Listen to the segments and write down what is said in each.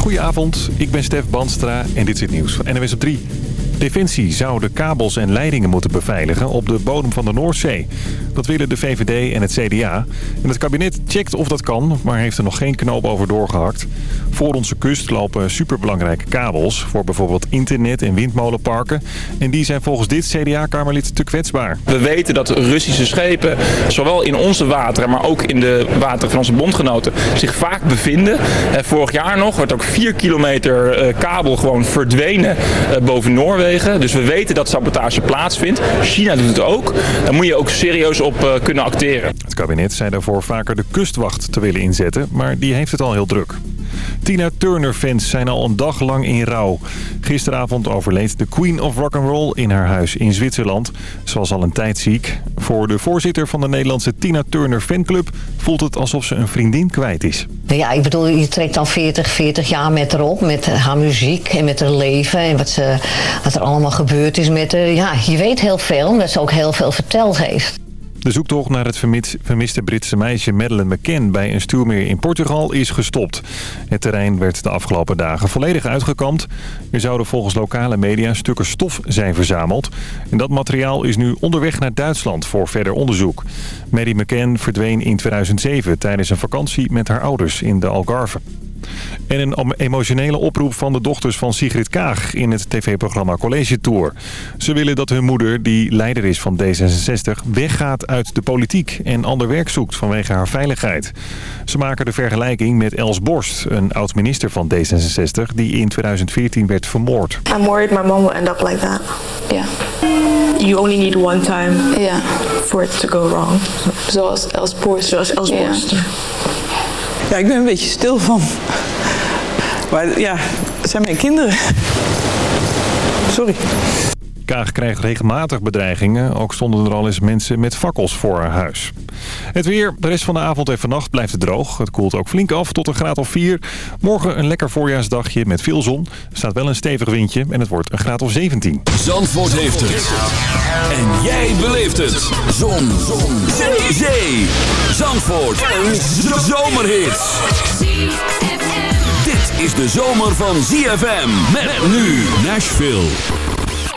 Goedenavond, ik ben Stef Banstra en dit is het nieuws van NWS op 3. Defensie zou de kabels en leidingen moeten beveiligen op de bodem van de Noordzee. Dat willen de VVD en het CDA. En het kabinet checkt of dat kan, maar heeft er nog geen knoop over doorgehakt. Voor onze kust lopen superbelangrijke kabels voor bijvoorbeeld internet en windmolenparken. En die zijn volgens dit CDA-kamerlid te kwetsbaar. We weten dat Russische schepen, zowel in onze wateren, maar ook in de wateren van onze bondgenoten, zich vaak bevinden. Vorig jaar nog werd ook 4 kilometer eh, kabel gewoon verdwenen eh, boven Noorwegen. Dus we weten dat sabotage plaatsvindt. China doet het ook. Daar moet je ook serieus op uh, kunnen acteren. Het kabinet zei daarvoor vaker de kustwacht te willen inzetten, maar die heeft het al heel druk. Tina Turner-fans zijn al een dag lang in rouw. Gisteravond overleed de Queen of Rock'n'Roll in haar huis in Zwitserland. Ze was al een tijd ziek. Voor de voorzitter van de Nederlandse Tina Turner fanclub voelt het alsof ze een vriendin kwijt is. Ja, ik bedoel, je trekt dan 40, 40 jaar met haar op. Met haar muziek en met haar leven. En wat, ze, wat er allemaal gebeurd is met haar. Ja, je weet heel veel, omdat ze ook heel veel verteld heeft. De zoektocht naar het vermiste Britse meisje Madeleine McCann bij een stuurmeer in Portugal is gestopt. Het terrein werd de afgelopen dagen volledig uitgekampt. Er zouden volgens lokale media stukken stof zijn verzameld. En dat materiaal is nu onderweg naar Duitsland voor verder onderzoek. Maddie McCann verdween in 2007 tijdens een vakantie met haar ouders in de Algarve. En een emotionele oproep van de dochters van Sigrid Kaag in het tv-programma College Tour. Ze willen dat hun moeder, die leider is van D66, weggaat uit de politiek en ander werk zoekt vanwege haar veiligheid. Ze maken de vergelijking met Els Borst, een oud-minister van D66 die in 2014 werd vermoord. I'm worried my mom will end up like that. Yeah. You only need one time Yeah. for it to go wrong. Zoals Els Borst. Zoals Els. Borst. Ja, ik ben een beetje stil van. Maar ja, het zijn mijn kinderen. Sorry. Kaag krijgt regelmatig bedreigingen. Ook stonden er al eens mensen met fakkels voor haar huis. Het weer. De rest van de avond en vannacht blijft het droog. Het koelt ook flink af tot een graad of 4. Morgen een lekker voorjaarsdagje met veel zon. Er staat wel een stevig windje en het wordt een graad of 17. Zandvoort heeft het. En jij beleeft het. Zon. Zon. Zee. Zee. Zandvoort. Een zomerhit. Dit is de zomer van ZFM. Met nu Nashville.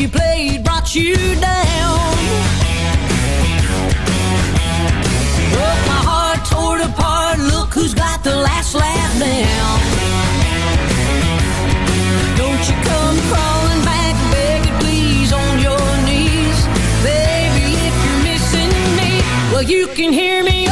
You played brought you down. Broke my heart, tore it apart. Look who's got the last laugh now. Don't you come crawling back, begging please on your knees, baby. If you're missing me, well you can hear me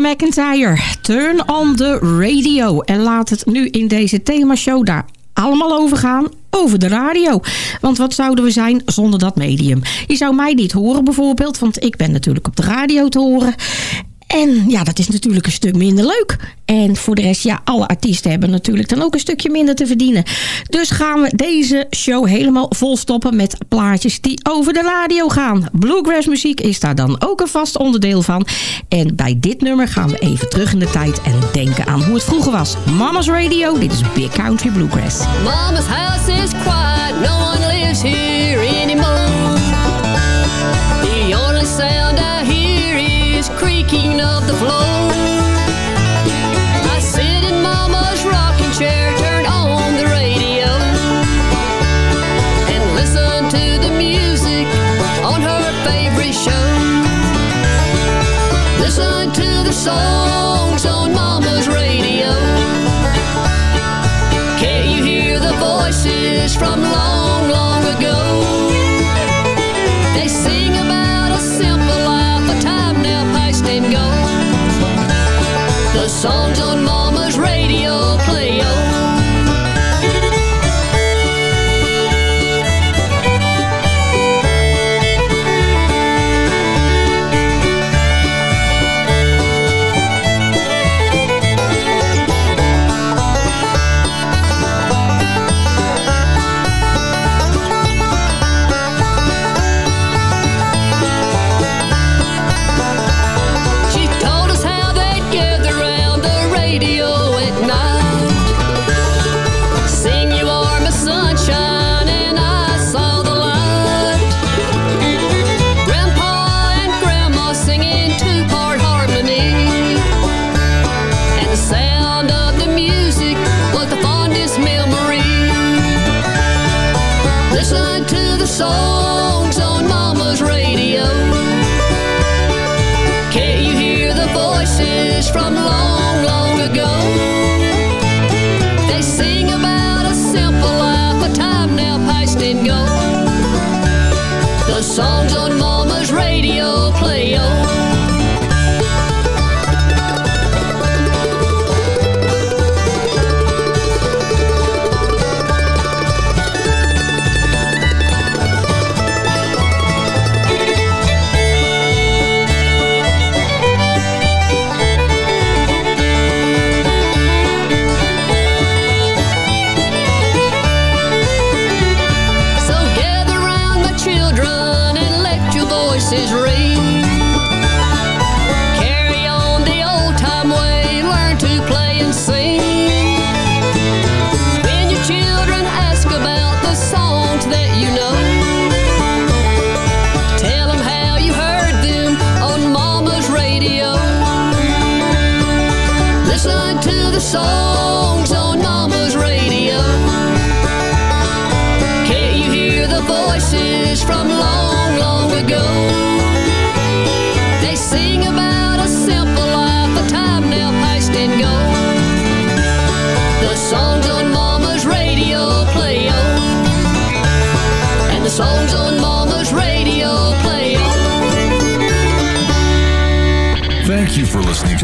McIntyre, Turn on the Radio. En laat het nu in deze themashow daar allemaal over gaan over de radio. Want wat zouden we zijn zonder dat medium? Je zou mij niet horen bijvoorbeeld, want ik ben natuurlijk op de radio te horen. En ja, dat is natuurlijk een stuk minder leuk. En voor de rest, ja, alle artiesten hebben natuurlijk dan ook een stukje minder te verdienen. Dus gaan we deze show helemaal volstoppen met plaatjes die over de radio gaan. Bluegrass muziek is daar dan ook een vast onderdeel van. En bij dit nummer gaan we even terug in de tijd en denken aan hoe het vroeger was. Mama's Radio, dit is Big Country Bluegrass. Mama's house is quiet, no one lives here. songs on Mama's radio. Can you hear the voices from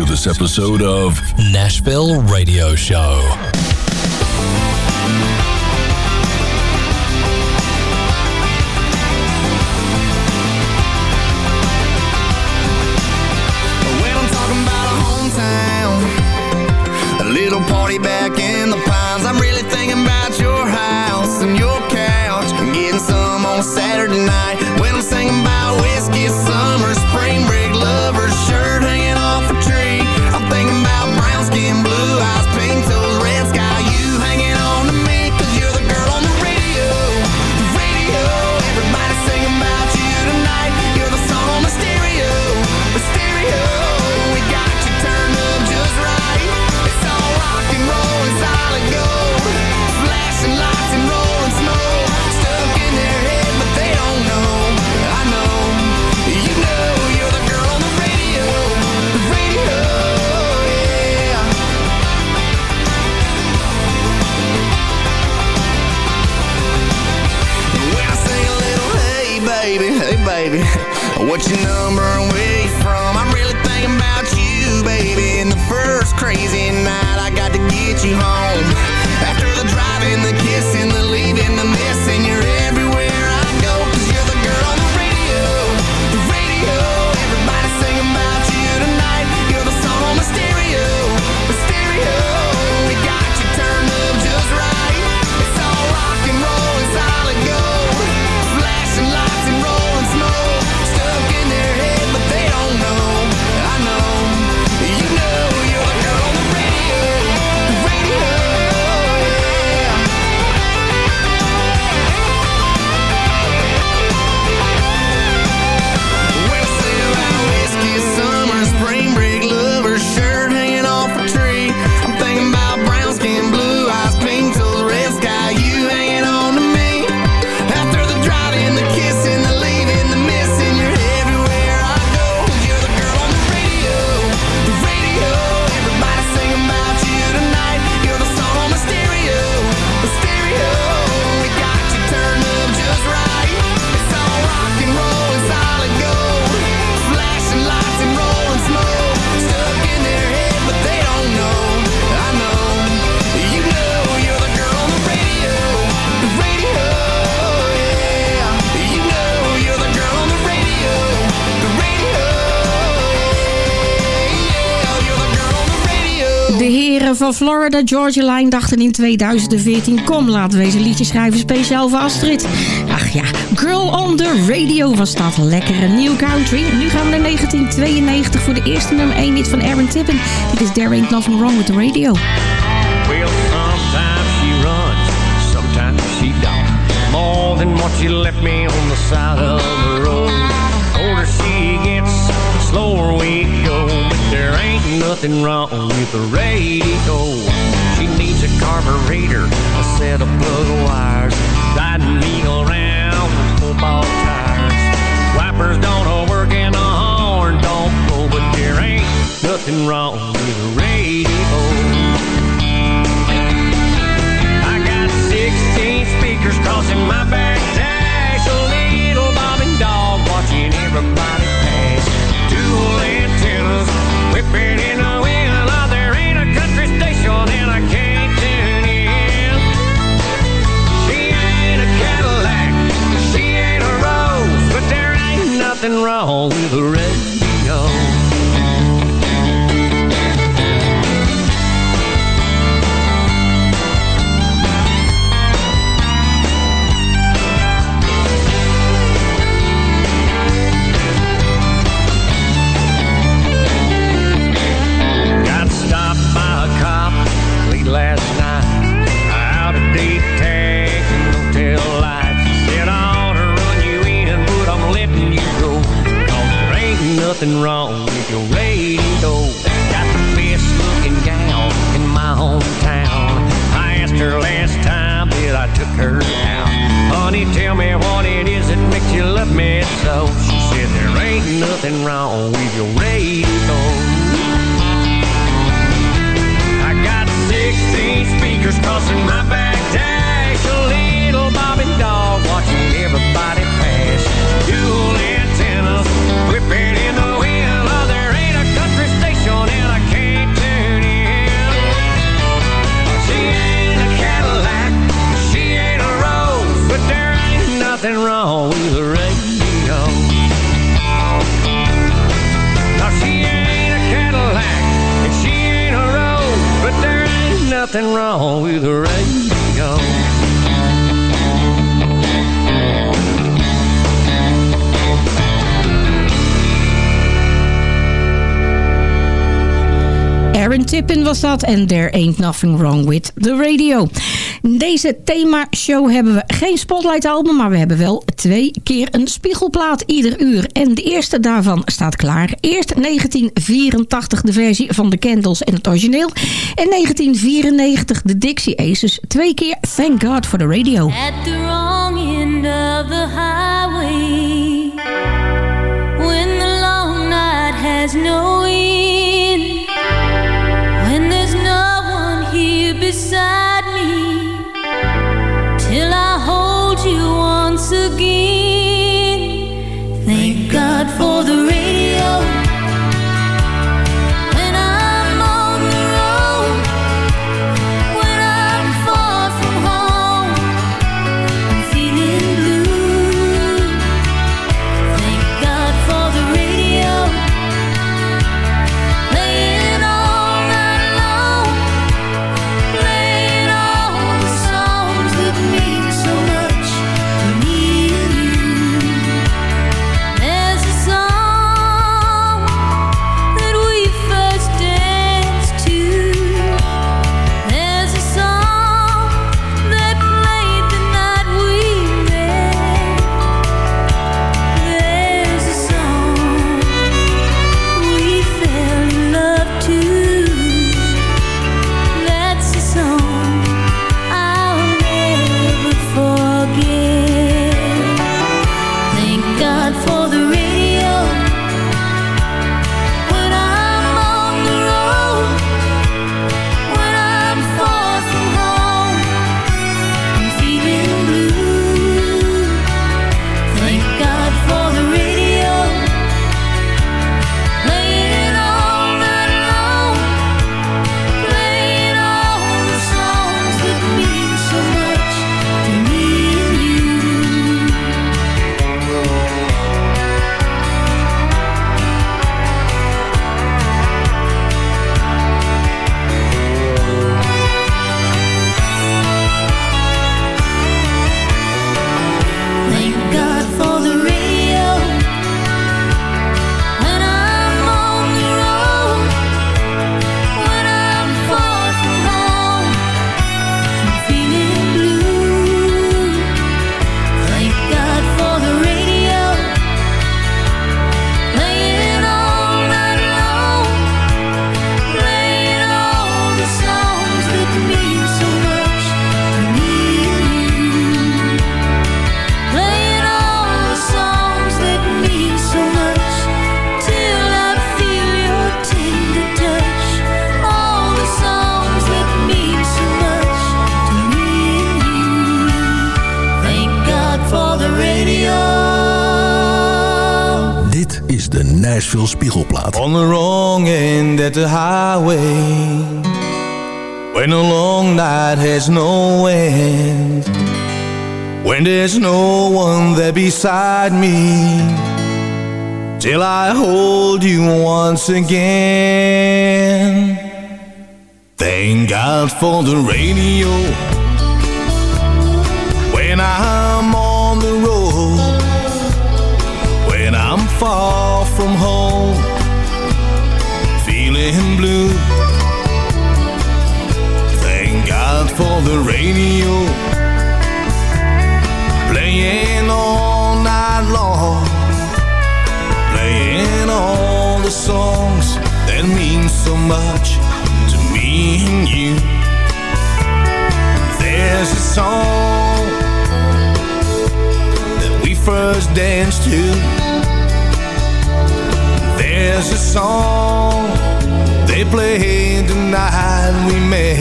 to this episode of Nashville Radio Show. what's your number and where Florida Georgia Line dachten in 2014... kom, laten we deze liedje schrijven speciaal voor Astrid. Ach ja, Girl on the Radio was dat. Lekkere new country. Nu gaan we naar 1992 voor de eerste nummer 1 hit van Aaron Tippin. Dit is There Ain't Nothing Wrong With The Radio. Well, sometimes she runs, sometimes she don't. More than what she left me on the side of the road. Older she gets, slower we go. Ain't nothing wrong with the radio. She needs a carburetor, a set of plug wires, guiding me around with football tires. Wipers don't work and the horn don't blow, but there ain't nothing wrong with the radio. I got 16 speakers crossing my back dash. A little bobbing dog watching everybody nothing wrong with the radio. Nothing wrong with your radio. Got the best looking gal in my hometown. I asked her last time that I took her out. Honey, tell me what it is that makes you love me so. She said there ain't nothing wrong with your radio. I got 16 speakers crossing my back dash. A little bobbing dog watching everybody pass. Dual antennas whipping in the was dat en There Ain't Nothing Wrong With The Radio. Deze thema-show hebben we geen Spotlight album, maar we hebben wel twee keer een spiegelplaat ieder uur. En de eerste daarvan staat klaar. Eerst 1984 de versie van The Candles en het origineel. En 1994 de Dixie Aces. Twee keer Thank God for the Radio. The wrong the highway When the long night has no highway. When a long night has no end When there's no one there beside me Till I hold you once again. Thank God for the radio. When I'm on the road When I'm far from home Feeling blue. Thank God for the radio Playing all night long. Playing all the songs That mean so much to me and you. There's a song That we first danced to. There's a song They played the night we met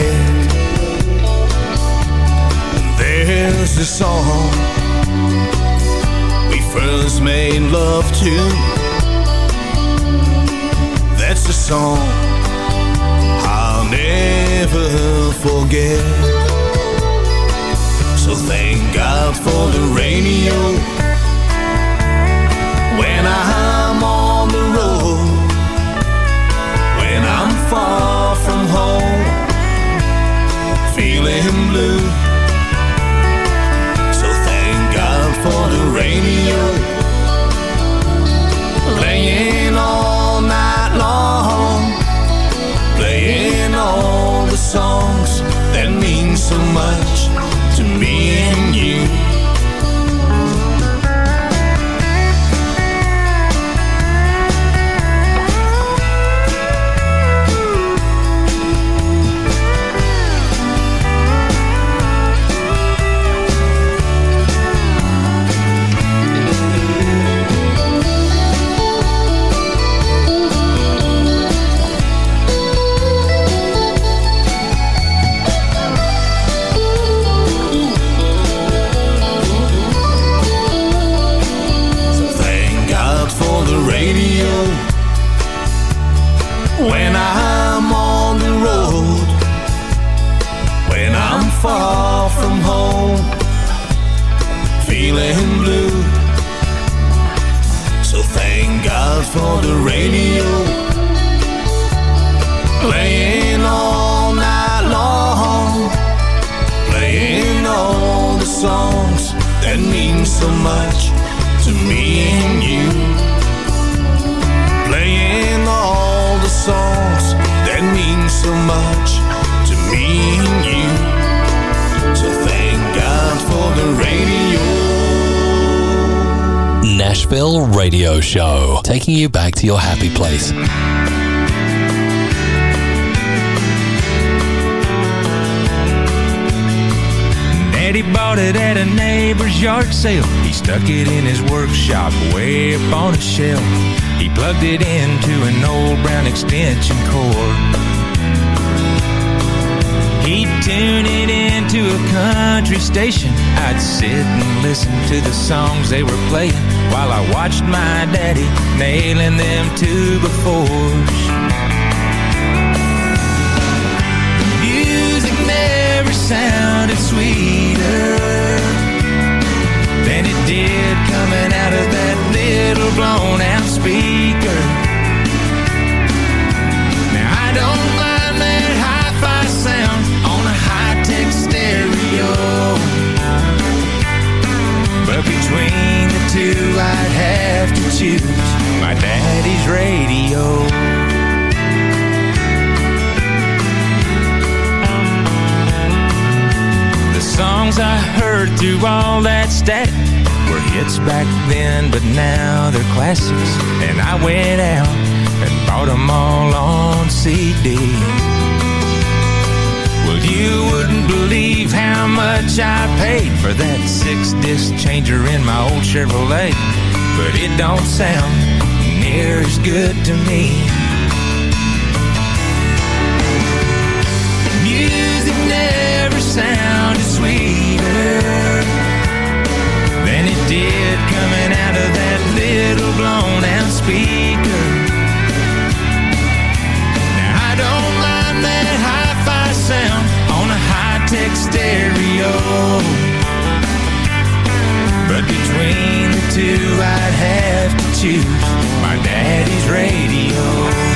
There's a song We first made love to. That's a song I'll never forget. So thank God for the radio. When I'm on far from home. Feeling blue. So thank God for the radio. Playing all night long. Playing all the songs That mean so much to your happy place. Daddy bought it at a neighbor's yard sale. He stuck it in his workshop way up on a shelf. He plugged it into an old brown extension cord. He'd tune it into a country station. I'd sit and listen to the songs they were playing while I watched my daddy nailing them to the Music for that six-disc changer in my old Chevrolet. But it don't sound near as good to me. Music never sounded sweeter than it did coming out of that little blown out speaker. Two, I'd have to choose my daddy's radio.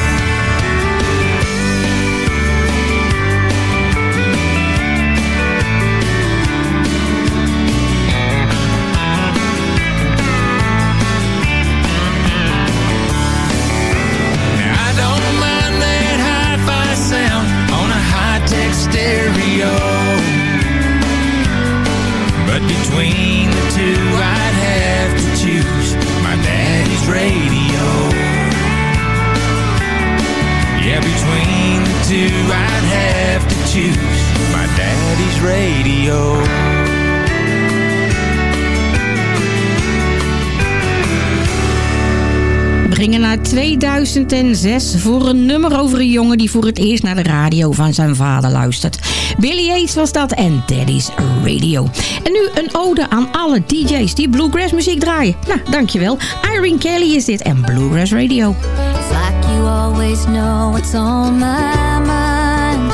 2006 voor een nummer over een jongen die voor het eerst naar de radio van zijn vader luistert. Billy Yates was dat en Daddy's Radio. En nu een ode aan alle DJ's die bluegrass muziek draaien. Nou, dankjewel. Irene Kelly is dit en Bluegrass Radio. It's like you always know what's on my mind.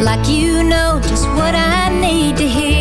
Like you know just what I need to hear.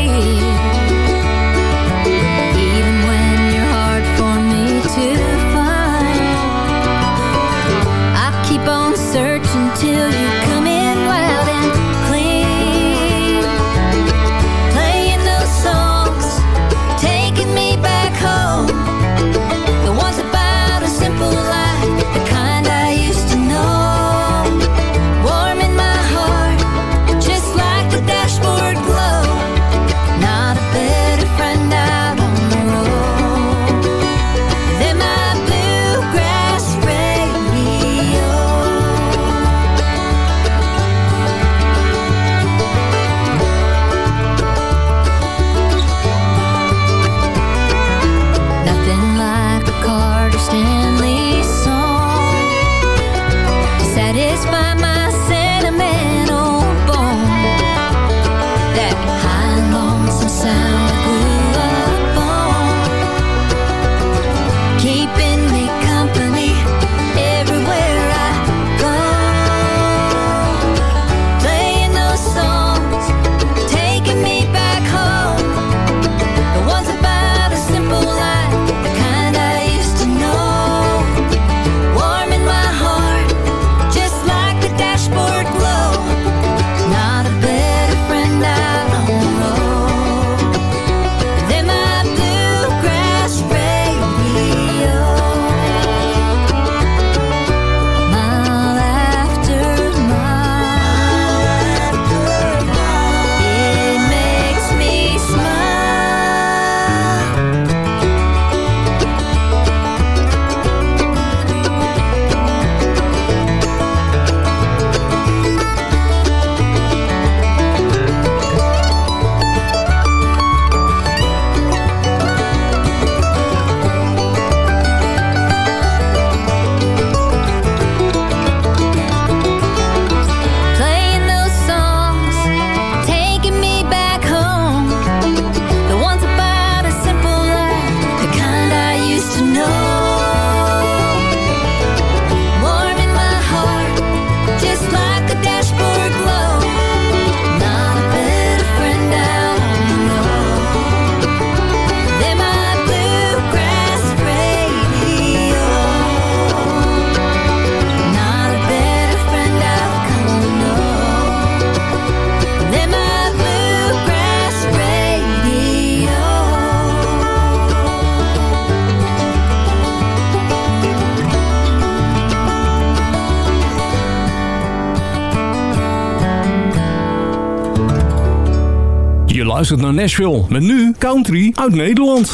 Je luistert naar Nashville met nu country uit Nederland.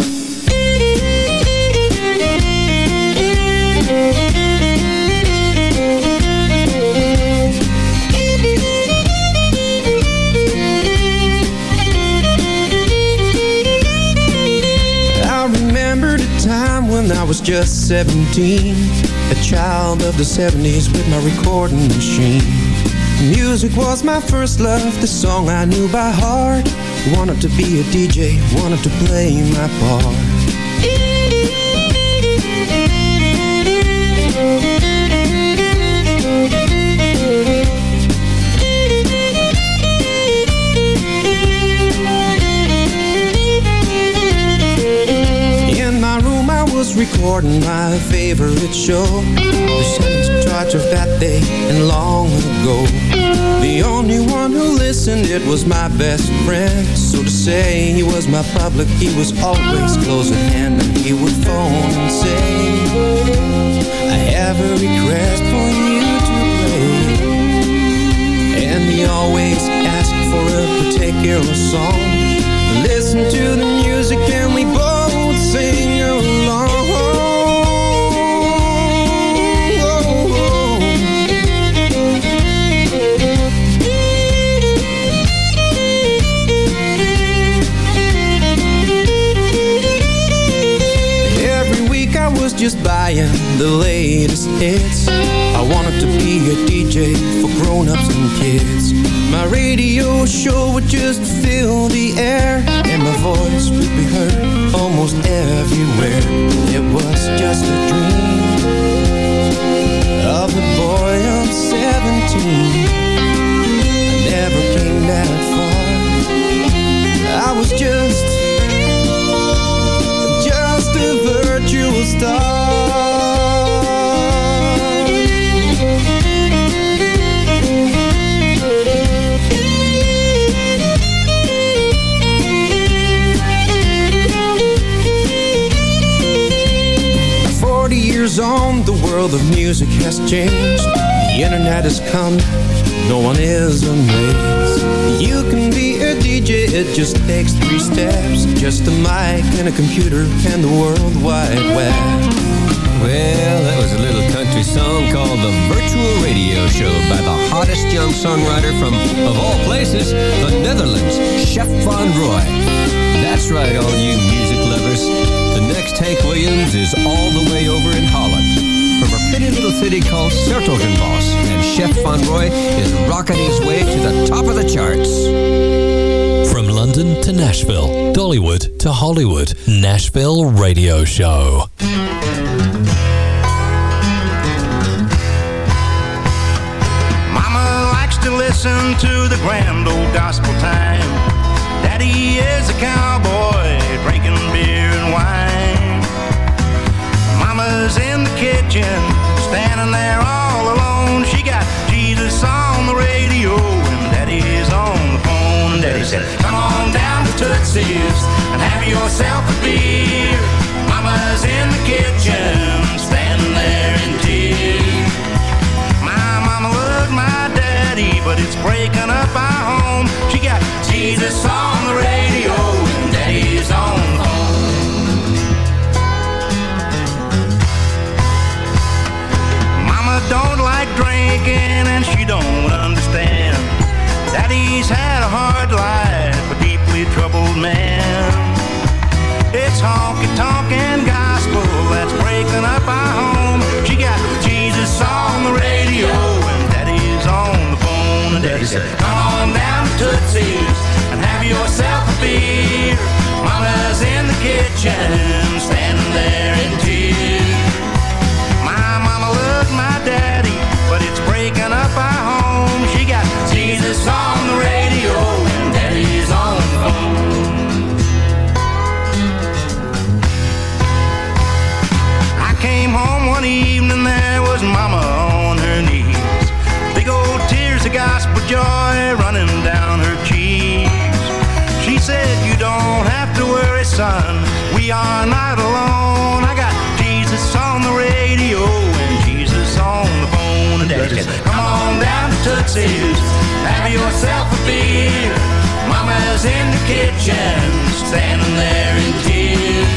I remembered a time when I was just 17 A child of the 70s with my recording machine Music was my first love, the song I knew by heart Wanted to be a DJ, wanted to play my part In my room I was recording my favorite show. The Shannon's charge of that day and long ago. The only one who listened, it was my best friend. So to say he was my public, he was always close at hand. And he would phone and say, I have a request for you to play. And he always asked for a particular song. Listen to the music and we both just buying the latest hits. I wanted to be a DJ for grown-ups and kids. My radio show would just fill the air, and my voice would be heard almost everywhere. It was just a dream of a boy of 17. I never came that far. I was just, on, the world of music has changed. The internet has come, no one is amazed. You can be a DJ, it just takes three steps. Just a mic and a computer and the World Wide Web. Well, that was a little country song called The Virtual Radio Show by the hottest young songwriter from, of all places, the Netherlands, Chef Van Roy. That's right, all you music lovers. The next Hank Williams is all the way over in Holland. From a pretty little city called 's-Hertogenbosch, and Chef Van Roy is rocking his way to the top of the charts. From London to Nashville, Dollywood to Hollywood, Nashville Radio Show. Mama likes to listen to the grand old gospel time. Daddy is a cowboy drinking beer and wine. Mama's in the kitchen, standing there all alone. She got Jesus on the radio and Daddy's on the phone. And Daddy said, Come on down to Tootsie's and have yourself a beer. Mama's in the kitchen, standing there in tears. My mama loved my daddy, but it's breaking up our home. She got Jesus on the radio that's up our home. She got Jesus on the radio and Daddy's on the phone. And Daddy said, Come on down to Tootsie's are not alone. I got Jesus on the radio and Jesus on the phone. And Daddy said, Come on down to Tootsie's, have yourself a beer. Mama's in the kitchen, standing there in tears.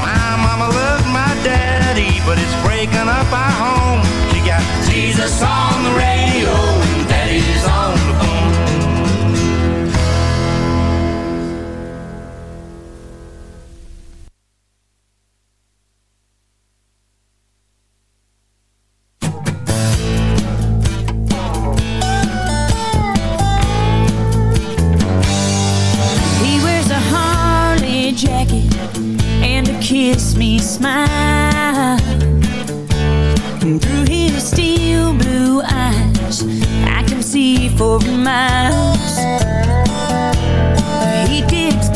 My mama loved my daddy, but it's breaking up our home. She got Jesus on the radio for miles. He digs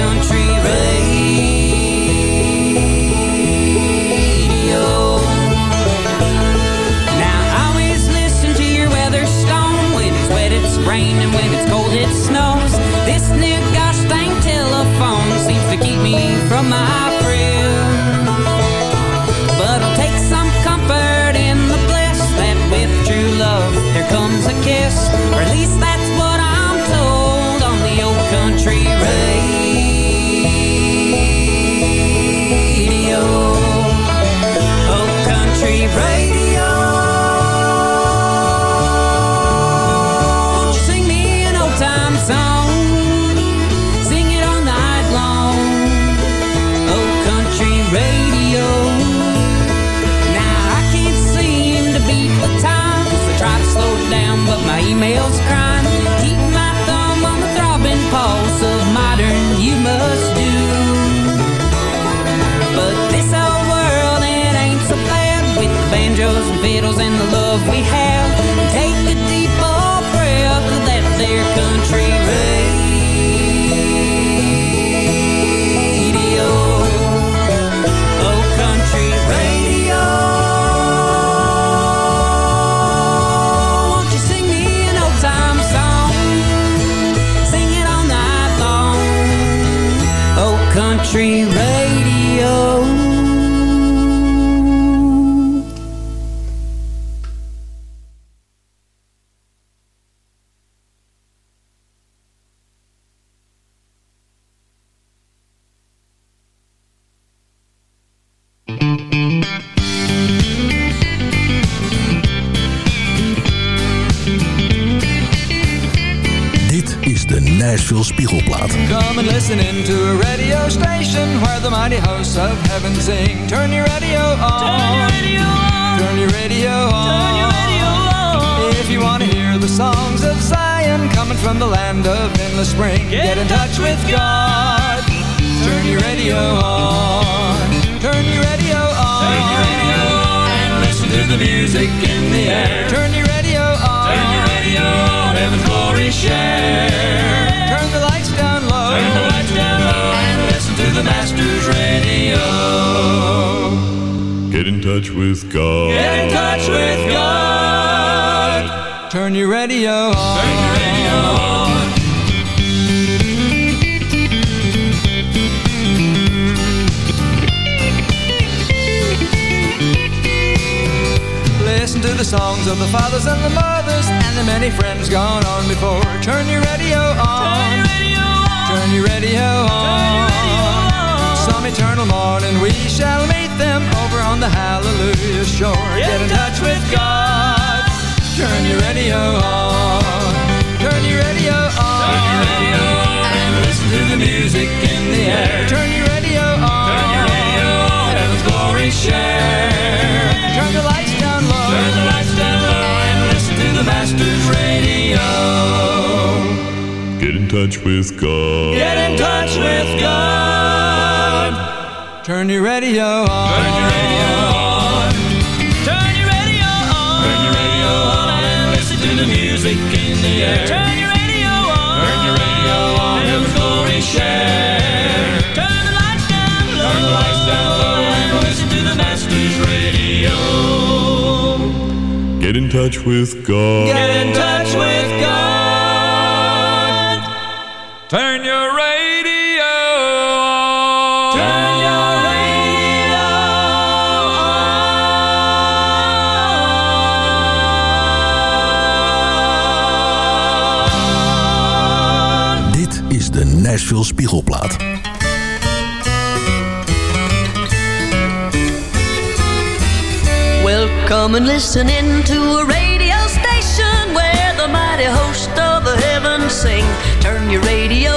country road. but my email's crying. Keep my thumb on the throbbing pulse of modern you must do. But this old world, it ain't so bad with the banjos and fiddles and the love we have. Take a deep old breath of that there country rain. De Nashville Spiegelplaat. Come and listen into a radio station where the mighty hosts of heaven sing. Turn your radio on. Turn your radio on. Turn your radio on. Turn your radio on. If you want to hear the songs of Zion coming from the land of endless spring, get, in touch with God. Turn your radio on. Turn your radio on. Turn your radio on. And listen to the music in the air. Turn your radio on. Turn your radio on. Heaven's share. Turn the lights down low. Turn the lights down low. And listen to the Master's radio. Get in touch with God. Get in touch with God. Turn your radio on. Turn your radio on. Listen to the songs of the fathers and the mothers and the many friends gone on before. Turn your radio on. Turn your radio on. Some eternal morning we shall meet them over on the Hallelujah shore. Get in touch with God. Turn your radio on. Turn your radio on. Turn your radio on. And listen to the music in the air. Turn your radio on. Turn your radio on. Heaven's glory share. Radio. Get in touch with God. Get in touch with God. Turn your radio on. Turn your radio on. Turn your radio on. Turn your radio on. And listen to the music in the air. Turn touch with God. Get in touch with God. Turn your radio on. Turn your radio on. Dit is de Nashville Spiegelplaat. Welcome and listen in to a radio station where the mighty host of the heavens sing. Turn your radio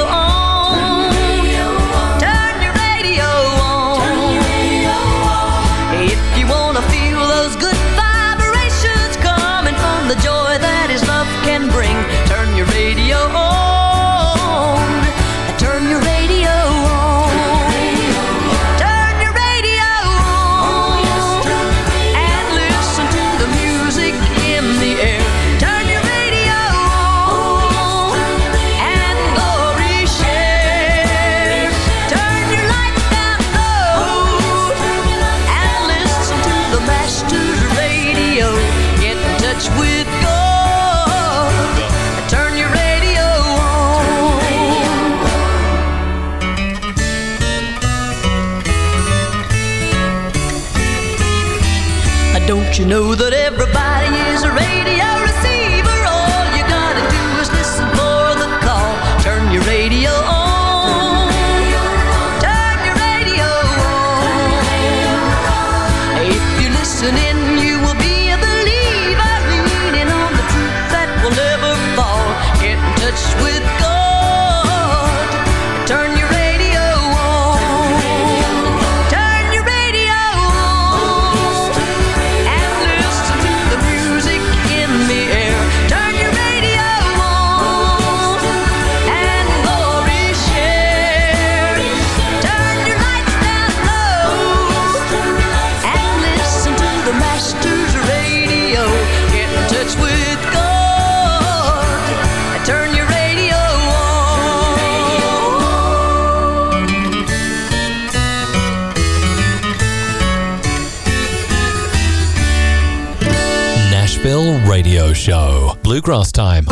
show. Bluegrass time.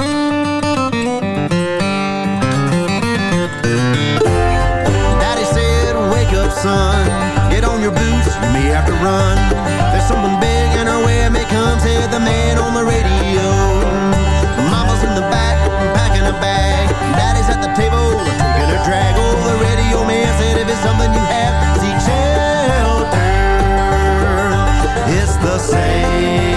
Daddy said, wake up, son. Get on your boots, you may have to run. There's something big may come, said the man on the radio. Mama's in the back, packing a bag. Daddy's at the table, taking a drag. Oh, the radio man said, if it's something you have, seek shelter. It's the same.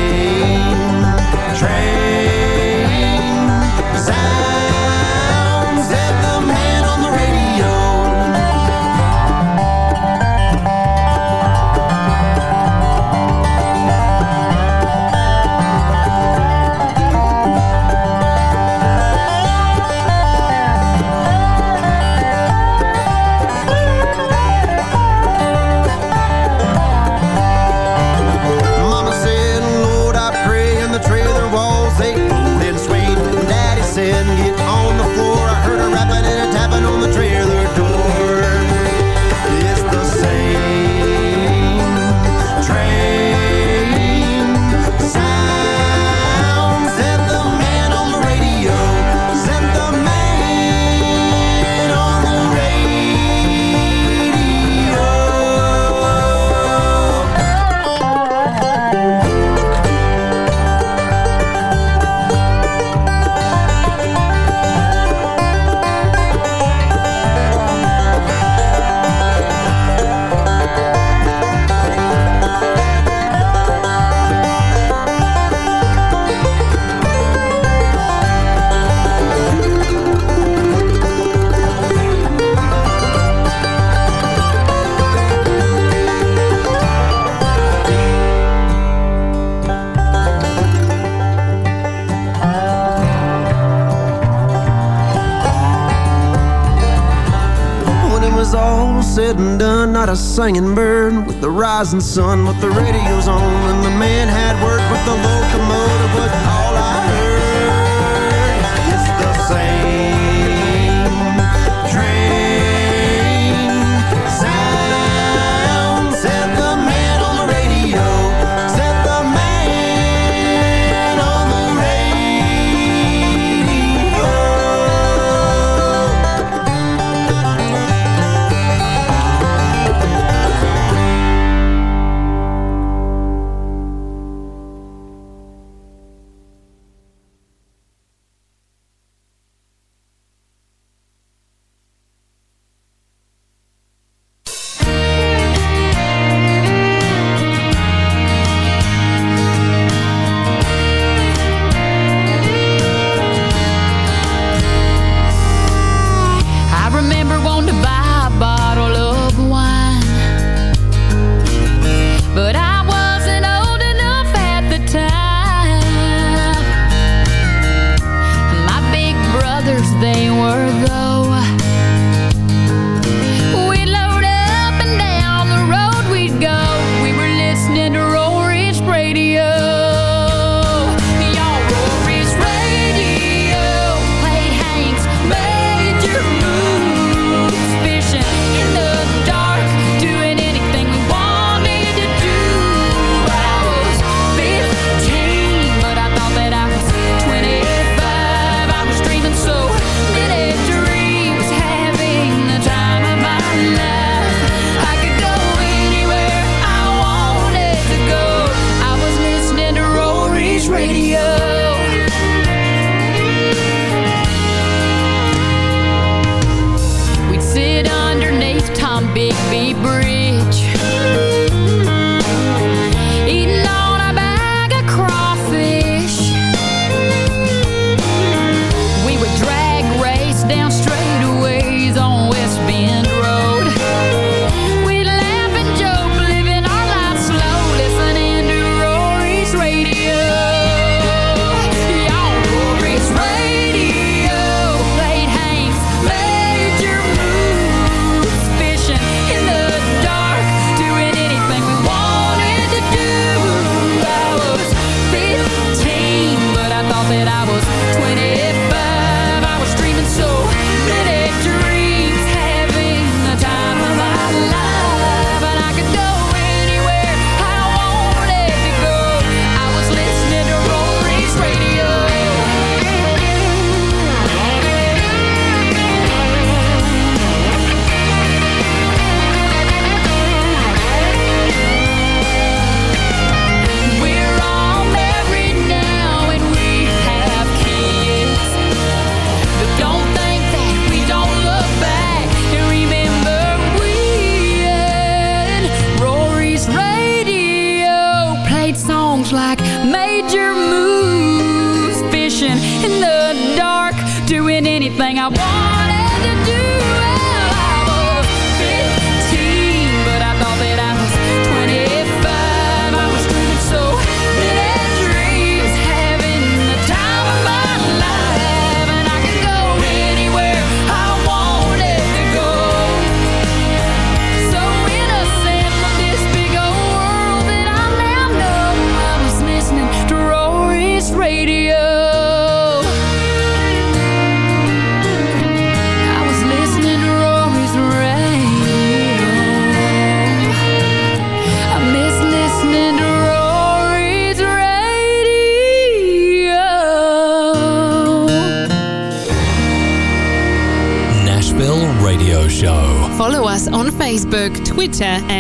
Singing bird with the rising sun, but the radio's on,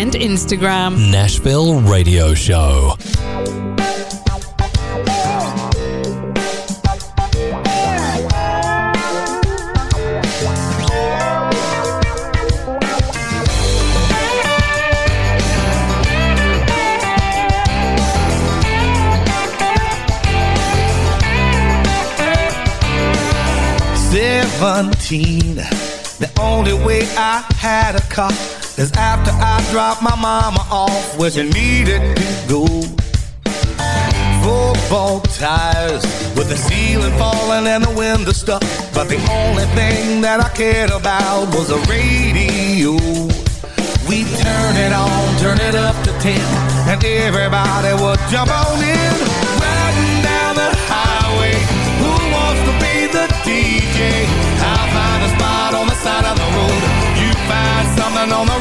and Instagram. Nashville Radio Show. Seventeen. The only way I had a car is after I dropped my mama off where she needed to go. Football tires with the ceiling falling and the window stuck. But the only thing that I cared about was the radio. We turn it on, turn it up to 10, and everybody would jump on in. Riding down the highway, who wants to be the DJ? I'll find a spot on the side of the road. You find something on the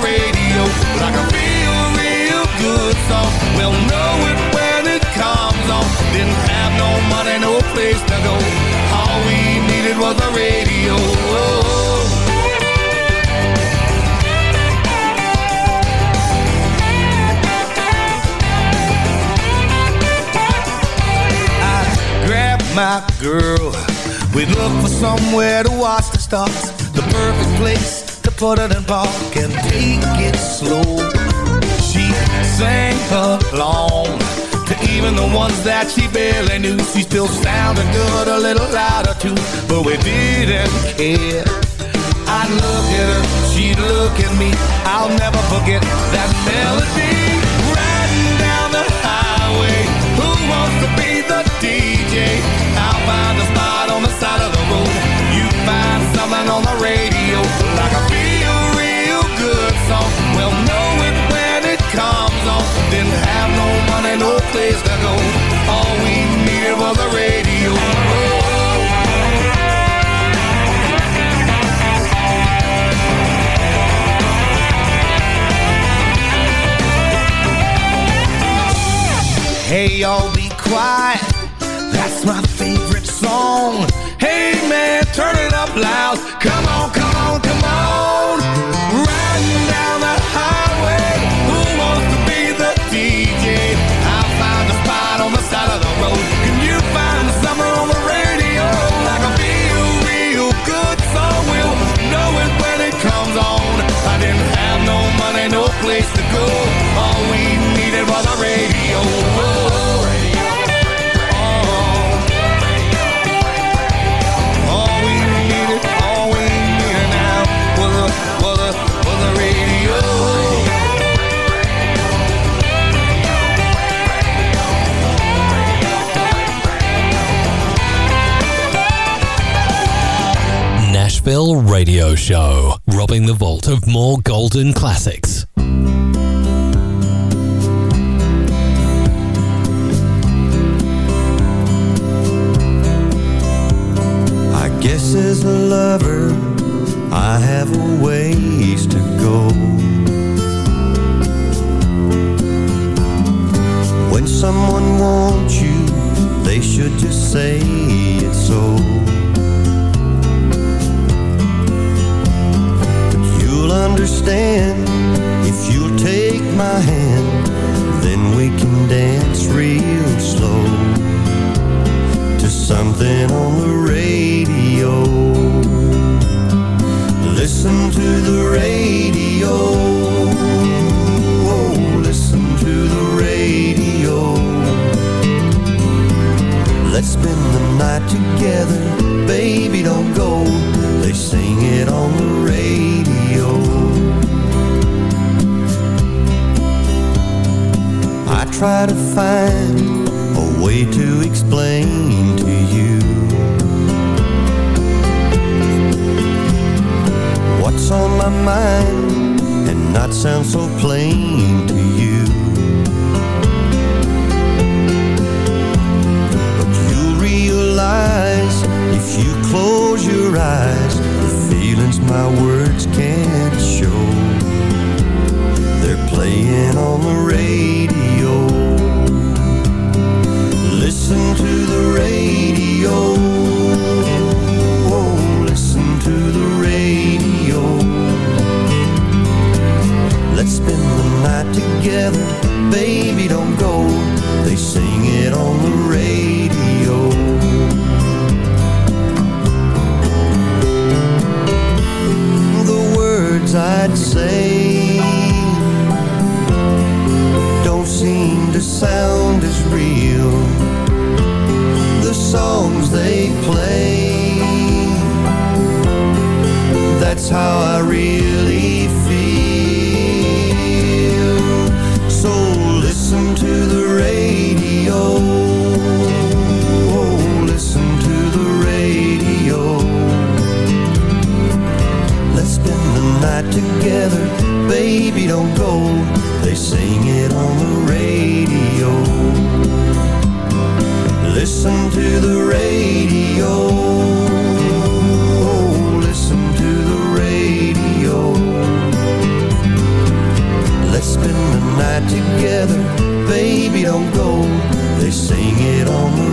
song. We'll know it when it comes on. Didn't have no money, no place to go. All we needed was a radio. I grab my girl. We'd look for somewhere to watch the stars. The perfect place to put it in park and take it slow. She sang along to even the ones that she barely knew. She still sounded good, a little louder too, but we didn't care. I'd look at her, she'd look at me. I'll never forget that melody. Riding down the highway, who wants to be the DJ? I'll find a spot on the side of the road. You find something on the radio, like a real, real good song. Comes on. Didn't have no money, no place to go. All we needed was a radio. Hey, y'all be quiet. That's my Radio Show. Robbing the vault of more golden classics. I guess as a lover, I have a ways to go. When someone wants you, they should just say it so. Understand if you'll take my hand, then we can dance real slow to something on the radio. Listen to the radio. Oh, listen to the radio. Let's spend the night together. Baby, don't go. They sing it on the radio. Try to find a way to explain to you what's on my mind and not sound so plain to you. But you'll realize if you close your eyes, the feelings my words can't show. They're playing on the radio. Listen to the radio. Whoa, listen to the radio. Let's spend the night together. Baby, don't go. They sing it on the radio. The words I'd say how I really feel. So listen to the radio. Oh, Listen to the radio. Let's spend the night together. Baby, don't go. They sing it on the radio. Listen to the radio. baby don't go. They sing it on the